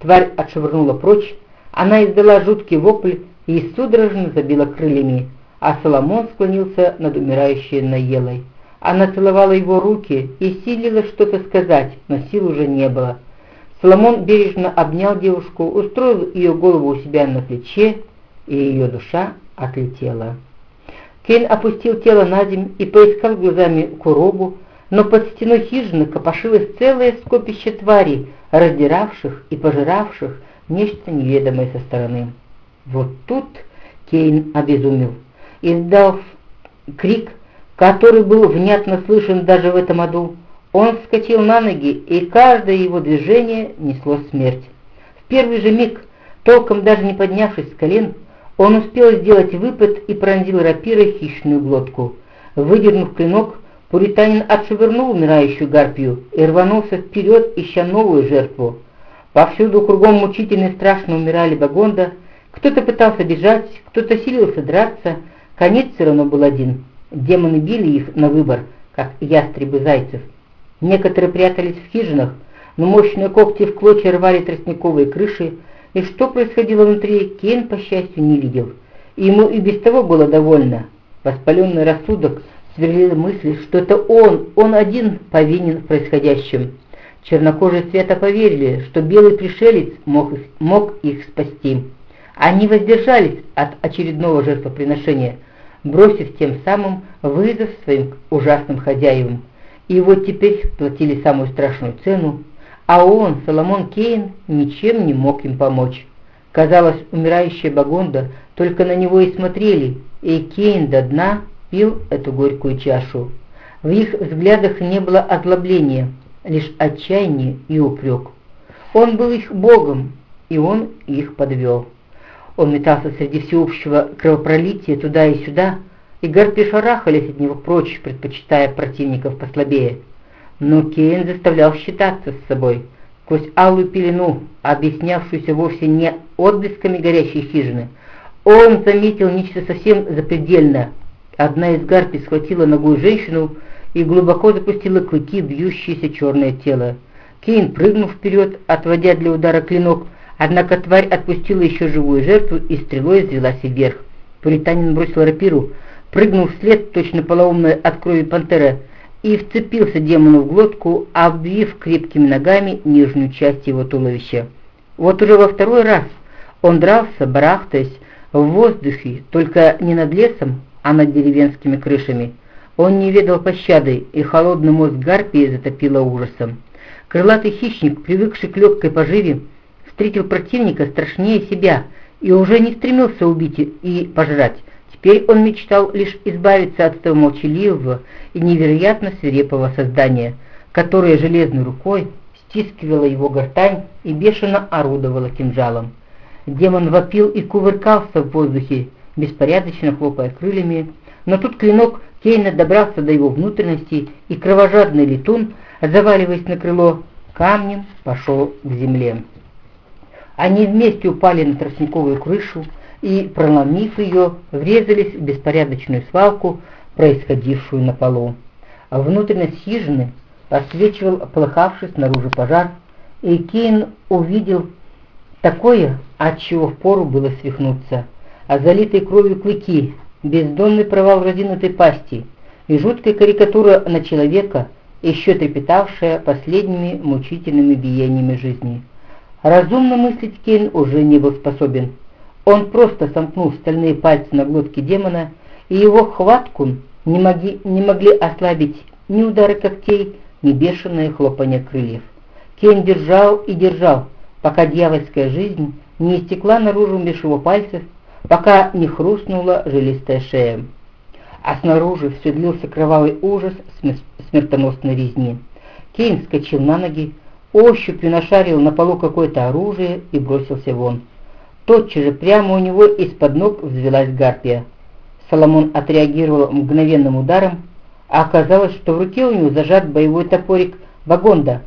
Тварь отшвырнула прочь, она издала жуткий вопль и судорожно забила крыльями, а Соломон склонился над умирающей Наелой. Она целовала его руки и силила что-то сказать, но сил уже не было. Соломон бережно обнял девушку, устроил ее голову у себя на плече, и ее душа отлетела. Кейн опустил тело на землю и поискал глазами Куробу, но под стеной хижины копошилось целое скопище тварей, раздиравших и пожиравших нечто неведомое со стороны. Вот тут Кейн обезумел. Издав крик, который был внятно слышен даже в этом аду, он вскочил на ноги, и каждое его движение несло смерть. В первый же миг, толком даже не поднявшись с колен, он успел сделать выпад и пронзил рапирой хищную глотку. Выдернув клинок, Пуританин отшвырнул умирающую гарпию и рванулся вперед, ища новую жертву. Повсюду кругом мучительно и страшно умирали Багонда, кто-то пытался бежать, кто-то силился драться, конец все равно был один. Демоны били их на выбор, как ястребы зайцев. Некоторые прятались в хижинах, но мощные когти в клочья рвали тростниковые крыши, и что происходило внутри, Кен, по счастью, не видел. ему и без того было довольно. Воспаленный рассудок сверлила мысль, что это он, он один повинен в происходящем. Чернокожие свято поверили, что белый пришелец мог, мог их спасти. Они воздержались от очередного жертвоприношения, бросив тем самым вызов своим ужасным хозяевам. И вот теперь платили самую страшную цену, а он, Соломон Кейн, ничем не мог им помочь. Казалось, умирающая Багонда только на него и смотрели, и Кейн до дна пил эту горькую чашу. В их взглядах не было озлобления, лишь отчаяние и упрек. Он был их богом, и он их подвел. Он метался среди всеобщего кровопролития туда и сюда, и гарпи шарахались от него прочь, предпочитая противников послабее. Но Кейн заставлял считаться с собой. Сквозь алую пелену, объяснявшуюся вовсе не отблесками горящей хижины, он заметил нечто совсем запредельное. Одна из гарпий схватила ногой женщину и глубоко запустила клыки бьющееся черное тело. Кейн прыгнул вперед, отводя для удара клинок, однако тварь отпустила еще живую жертву и стрелой взвелась вверх. Пуританин бросил рапиру, прыгнул вслед, точно полоумная от крови пантера, и вцепился демону в глотку, обвив крепкими ногами нижнюю часть его туловища. Вот уже во второй раз он дрался, барахтаясь, в воздухе, только не над лесом, а над деревенскими крышами. Он не ведал пощады, и холодный мозг гарпии затопило ужасом. Крылатый хищник, привыкший к легкой поживе, встретил противника страшнее себя и уже не стремился убить и пожрать. Теперь он мечтал лишь избавиться от этого молчаливого и невероятно свирепого создания, которое железной рукой стискивало его гортань и бешено орудовало кинжалом. Демон вопил и кувыркался в воздухе, беспорядочно хлопая крыльями, но тут клинок Кейна добрался до его внутренности, и кровожадный летун, заваливаясь на крыло, камнем пошел к земле. Они вместе упали на тростниковую крышу и, проломив ее, врезались в беспорядочную свалку, происходившую на полу. Внутренность хижины освечивал полыхавший снаружи пожар, и Кейн увидел такое, от чего впору было свихнуться, а залитые кровью клыки, бездонный провал разинутой пасти и жуткая карикатура на человека, еще трепетавшая последними мучительными биениями жизни. Разумно мыслить Кейн уже не был способен. Он просто сомкнул стальные пальцы на глотке демона, и его хватку не могли, не могли ослабить ни удары когтей, ни бешеное хлопанье крыльев. Кейн держал и держал, пока дьявольская жизнь не истекла наружу меж его пальцев, пока не хрустнула жилистая шея. А снаружи все длился кровавый ужас смертоносной резни. Кейн вскочил на ноги, ощупью нашарил на полу какое-то оружие и бросился вон. Тотчас же прямо у него из-под ног взвелась гарпия. Соломон отреагировал мгновенным ударом, а оказалось, что в руке у него зажат боевой топорик Вагонда.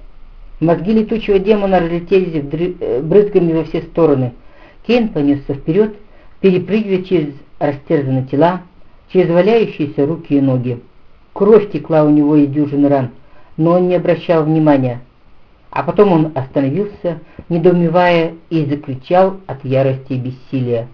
Мозги летучего демона разлетелись э, брызгами во все стороны. Кейн понесся вперед, перепрыгивая через растерзанные тела, через валяющиеся руки и ноги. Кровь текла у него из дюжины ран, но он не обращал внимания. А потом он остановился, недоумевая, и закричал от ярости и бессилия.